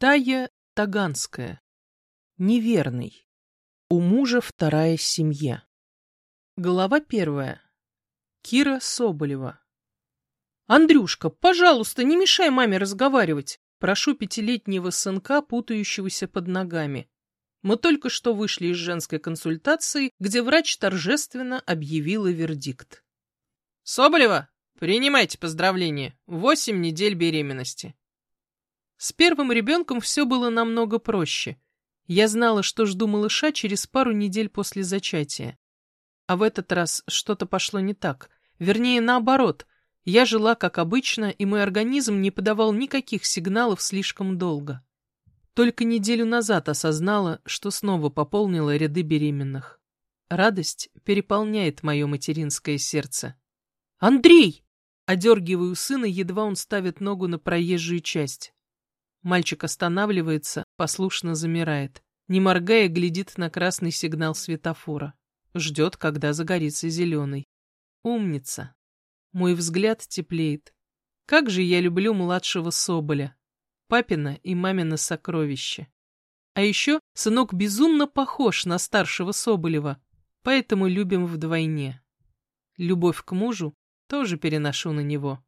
Тая Таганская. Неверный. У мужа вторая семья. Глава первая. Кира Соболева. «Андрюшка, пожалуйста, не мешай маме разговаривать!» Прошу пятилетнего сынка, путающегося под ногами. Мы только что вышли из женской консультации, где врач торжественно объявила вердикт. «Соболева, принимайте поздравления. Восемь недель беременности». С первым ребенком все было намного проще. Я знала, что жду малыша через пару недель после зачатия. А в этот раз что-то пошло не так. Вернее, наоборот. Я жила как обычно, и мой организм не подавал никаких сигналов слишком долго. Только неделю назад осознала, что снова пополнила ряды беременных. Радость переполняет мое материнское сердце. «Андрей!» Одергиваю сына, едва он ставит ногу на проезжую часть. Мальчик останавливается, послушно замирает. Не моргая, глядит на красный сигнал светофора. Ждет, когда загорится зеленый. Умница. Мой взгляд теплеет. Как же я люблю младшего Соболя. Папина и мамина сокровище. А еще сынок безумно похож на старшего Соболева, поэтому любим вдвойне. Любовь к мужу тоже переношу на него.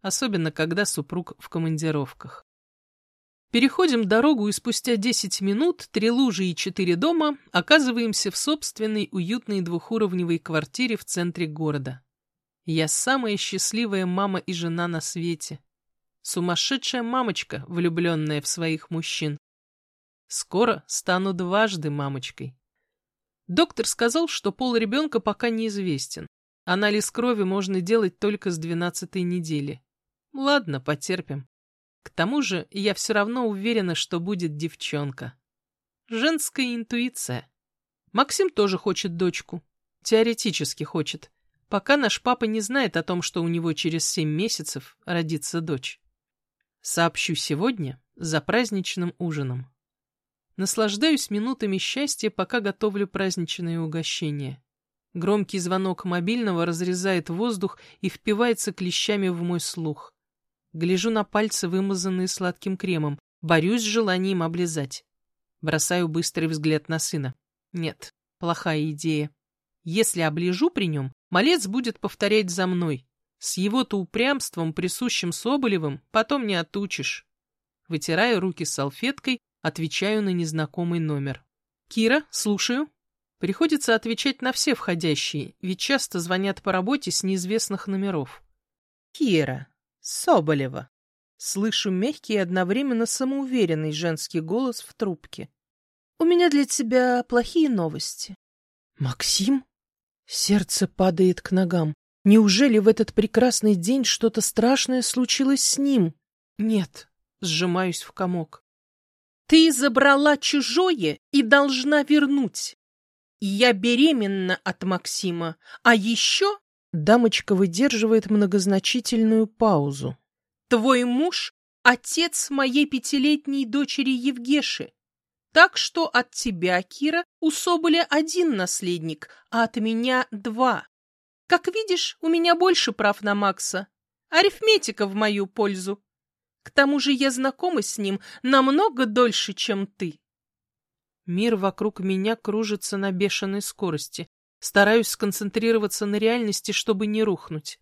Особенно, когда супруг в командировках. Переходим дорогу и спустя 10 минут, три лужи и четыре дома, оказываемся в собственной уютной двухуровневой квартире в центре города. Я самая счастливая мама и жена на свете. Сумасшедшая мамочка, влюбленная в своих мужчин. Скоро стану дважды мамочкой. Доктор сказал, что пол ребенка пока неизвестен. Анализ крови можно делать только с двенадцатой недели. Ладно, потерпим. К тому же я все равно уверена, что будет девчонка. Женская интуиция. Максим тоже хочет дочку. Теоретически хочет. Пока наш папа не знает о том, что у него через семь месяцев родится дочь. Сообщу сегодня за праздничным ужином. Наслаждаюсь минутами счастья, пока готовлю праздничные угощения. Громкий звонок мобильного разрезает воздух и впивается клещами в мой слух. Гляжу на пальцы, вымазанные сладким кремом. Борюсь с желанием облизать. Бросаю быстрый взгляд на сына. Нет, плохая идея. Если оближу при нем, малец будет повторять за мной. С его-то упрямством, присущим Соболевым, потом не отучишь. Вытираю руки салфеткой, отвечаю на незнакомый номер. «Кира, слушаю». Приходится отвечать на все входящие, ведь часто звонят по работе с неизвестных номеров. «Кира, Соболева. Слышу мягкий и одновременно самоуверенный женский голос в трубке. У меня для тебя плохие новости. Максим? Сердце падает к ногам. Неужели в этот прекрасный день что-то страшное случилось с ним? Нет, сжимаюсь в комок. Ты забрала чужое и должна вернуть. Я беременна от Максима, а еще Дамочка выдерживает многозначительную паузу. «Твой муж — отец моей пятилетней дочери Евгеши. Так что от тебя, Кира, у Соболя один наследник, а от меня два. Как видишь, у меня больше прав на Макса. Арифметика в мою пользу. К тому же я знакома с ним намного дольше, чем ты». Мир вокруг меня кружится на бешеной скорости. Стараюсь сконцентрироваться на реальности, чтобы не рухнуть.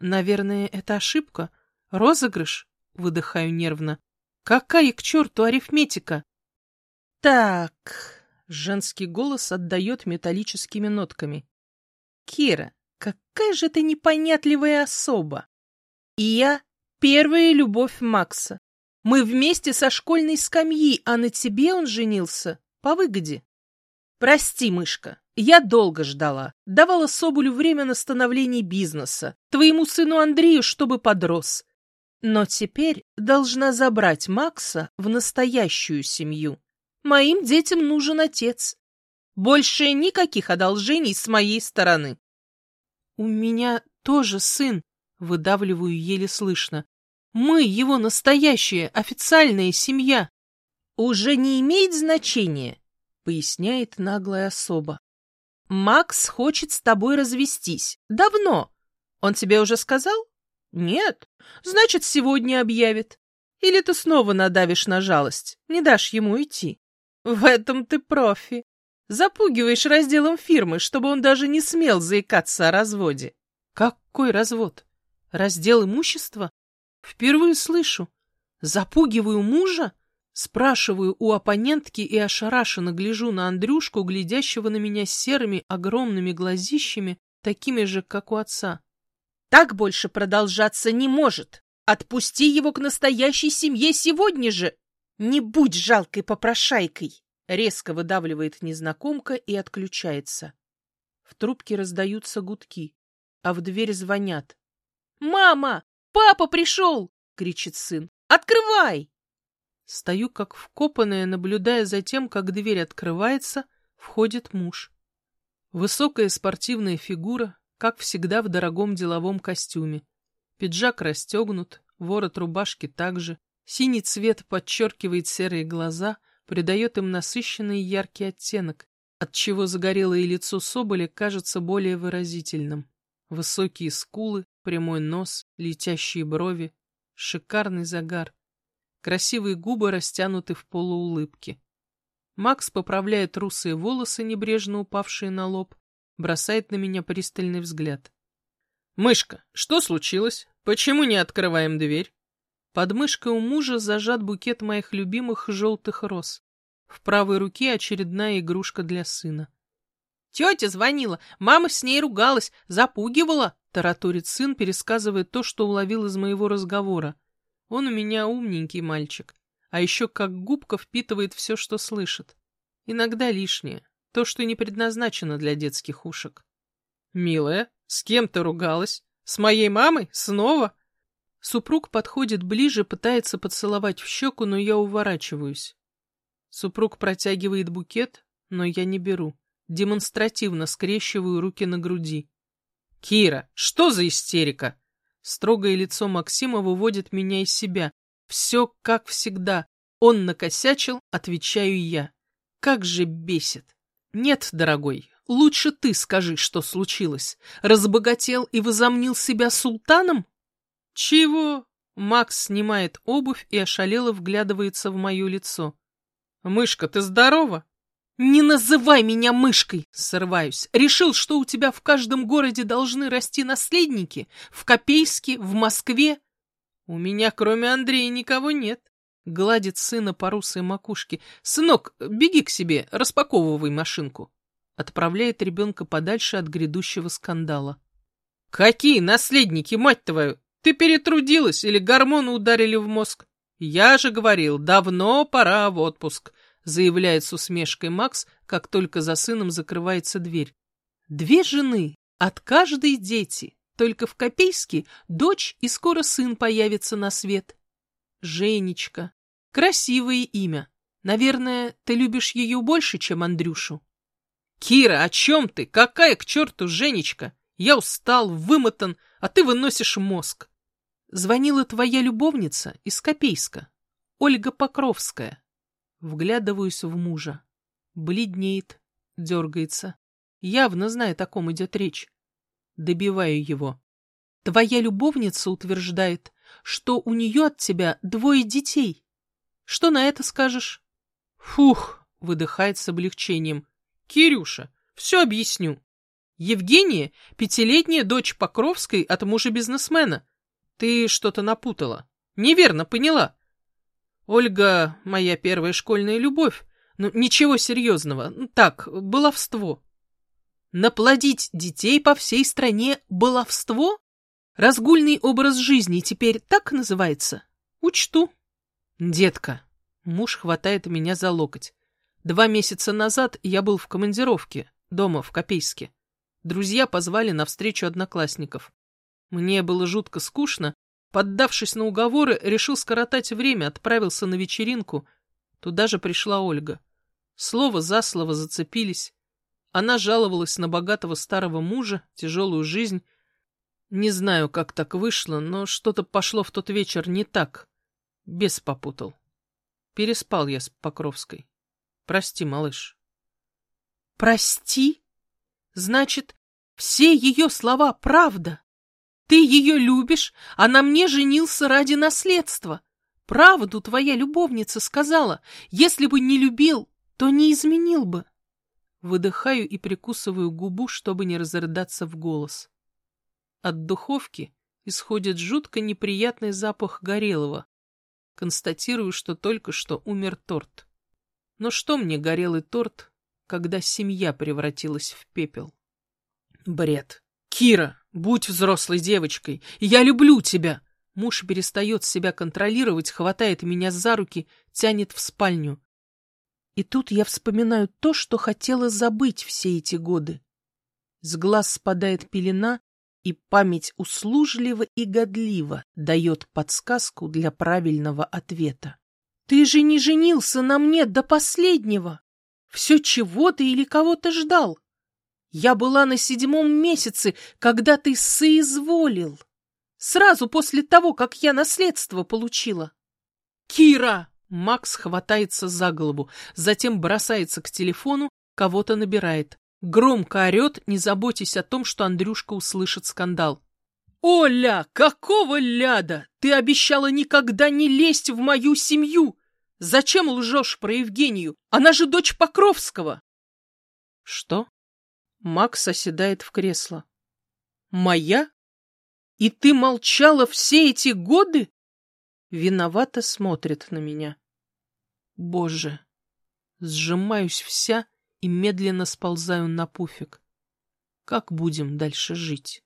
Наверное, это ошибка. Розыгрыш? Выдыхаю нервно. Какая к черту арифметика? Так, женский голос отдает металлическими нотками. Кира, какая же ты непонятливая особа. И я первая любовь Макса. Мы вместе со школьной скамьи, а на тебе он женился по выгоде. Прости, мышка, я долго ждала, давала Соболю время на становление бизнеса, твоему сыну Андрею, чтобы подрос. Но теперь должна забрать Макса в настоящую семью. Моим детям нужен отец. Больше никаких одолжений с моей стороны. У меня тоже сын, выдавливаю еле слышно. Мы его настоящая официальная семья. Уже не имеет значения, поясняет наглая особа. Макс хочет с тобой развестись. Давно. Он тебе уже сказал? Нет. Значит, сегодня объявит. Или ты снова надавишь на жалость, не дашь ему идти? В этом ты профи. Запугиваешь разделом фирмы, чтобы он даже не смел заикаться о разводе. Какой развод? Раздел имущества? Впервые слышу. Запугиваю мужа? Спрашиваю у оппонентки и ошарашенно гляжу на Андрюшку, глядящего на меня серыми огромными глазищами, такими же, как у отца. Так больше продолжаться не может. Отпусти его к настоящей семье сегодня же. Не будь жалкой попрошайкой. Резко выдавливает незнакомка и отключается. В трубке раздаются гудки, а в дверь звонят. «Мама! Папа пришел!» — кричит сын. «Открывай!» Стою как вкопанная, наблюдая за тем, как дверь открывается, входит муж. Высокая спортивная фигура, как всегда в дорогом деловом костюме. Пиджак расстегнут, ворот рубашки также. Синий цвет подчеркивает серые глаза, придает им насыщенный яркий оттенок, отчего загорелое лицо Соболя кажется более выразительным. Высокие скулы, прямой нос, летящие брови, шикарный загар. Красивые губы растянуты в полуулыбке. Макс поправляет русые волосы, небрежно упавшие на лоб, бросает на меня пристальный взгляд. «Мышка, что случилось? Почему не открываем дверь?» Под мышкой у мужа зажат букет моих любимых желтых роз. В правой руке очередная игрушка для сына. «Тетя звонила, мама с ней ругалась, запугивала», — тараторит сын, пересказывая то, что уловил из моего разговора. Он у меня умненький мальчик, а еще как губка впитывает все, что слышит. Иногда лишнее, то, что не предназначено для детских ушек. «Милая, с кем ты ругалась? С моей мамой? Снова?» Супруг подходит ближе, пытается поцеловать в щеку, но я уворачиваюсь. Супруг протягивает букет, но я не беру. Демонстративно скрещиваю руки на груди. «Кира, что за истерика?» Строгое лицо Максима выводит меня из себя. Все как всегда. Он накосячил, отвечаю я. Как же бесит. Нет, дорогой, лучше ты скажи, что случилось. Разбогател и возомнил себя султаном? «Чего?» Макс снимает обувь и ошалело вглядывается в мое лицо. «Мышка, ты здорова?» «Не называй меня мышкой!» — срываюсь. «Решил, что у тебя в каждом городе должны расти наследники? В Копейске, в Москве?» «У меня, кроме Андрея, никого нет», — гладит сына по русой макушке. «Сынок, беги к себе, распаковывай машинку». Отправляет ребенка подальше от грядущего скандала. «Какие наследники, мать твою! Ты перетрудилась или гормоны ударили в мозг? Я же говорил, давно пора в отпуск, заявляет с усмешкой Макс, как только за сыном закрывается дверь. Две жены, от каждой дети. Только в Копейске дочь и скоро сын появится на свет. Женечка. Красивое имя. Наверное, ты любишь ее больше, чем Андрюшу. Кира, о чем ты? Какая к черту Женечка? Я устал, вымотан, а ты выносишь мозг. Звонила твоя любовница из Копейска, Ольга Покровская. Вглядываюсь в мужа. Бледнеет, дергается. Явно знает, о ком идет речь. Добиваю его. Твоя любовница утверждает, что у нее от тебя двое детей. Что на это скажешь? Фух, выдыхает с облегчением. Кирюша, все объясню. Евгения — пятилетняя дочь Покровской от мужа бизнесмена. Ты что-то напутала. Неверно поняла. Ольга — моя первая школьная любовь. Ну, ничего серьезного. Ну, так, баловство. Наплодить детей по всей стране — баловство? Разгульный образ жизни теперь так называется? Учту. Детка. Муж хватает меня за локоть. Два месяца назад я был в командировке, дома в Копейске. Друзья позвали на встречу одноклассников. Мне было жутко скучно. Поддавшись на уговоры, решил скоротать время, отправился на вечеринку. Туда же пришла Ольга. Слово за слово зацепились. Она жаловалась на богатого старого мужа, тяжелую жизнь. Не знаю, как так вышло, но что-то пошло в тот вечер не так. Бес попутал. Переспал я с Покровской. Прости, малыш. Прости? Значит, все ее слова правда? Ты ее любишь, а на мне женился ради наследства. Правду твоя любовница сказала. Если бы не любил, то не изменил бы. Выдыхаю и прикусываю губу, чтобы не разрыдаться в голос. От духовки исходит жутко неприятный запах горелого. Констатирую, что только что умер торт. Но что мне горелый торт, когда семья превратилась в пепел? Бред. Кира, будь взрослой девочкой. Я люблю тебя. Муж перестает себя контролировать, хватает меня за руки, тянет в спальню. И тут я вспоминаю то, что хотела забыть все эти годы. С глаз спадает пелена, и память услужливо и годливо дает подсказку для правильного ответа. «Ты же не женился на мне до последнего! Все чего-то или кого-то ждал! Я была на седьмом месяце, когда ты соизволил!» Сразу после того, как я наследство получила. «Кира!» Макс хватается за голову, затем бросается к телефону, кого-то набирает. Громко орет, не заботясь о том, что Андрюшка услышит скандал. «Оля, какого ляда? Ты обещала никогда не лезть в мою семью! Зачем лжешь про Евгению? Она же дочь Покровского!» «Что?» Макс оседает в кресло. «Моя? И ты молчала все эти годы? Виновато смотрит на меня. Боже! Сжимаюсь вся и медленно сползаю на пуфик. Как будем дальше жить?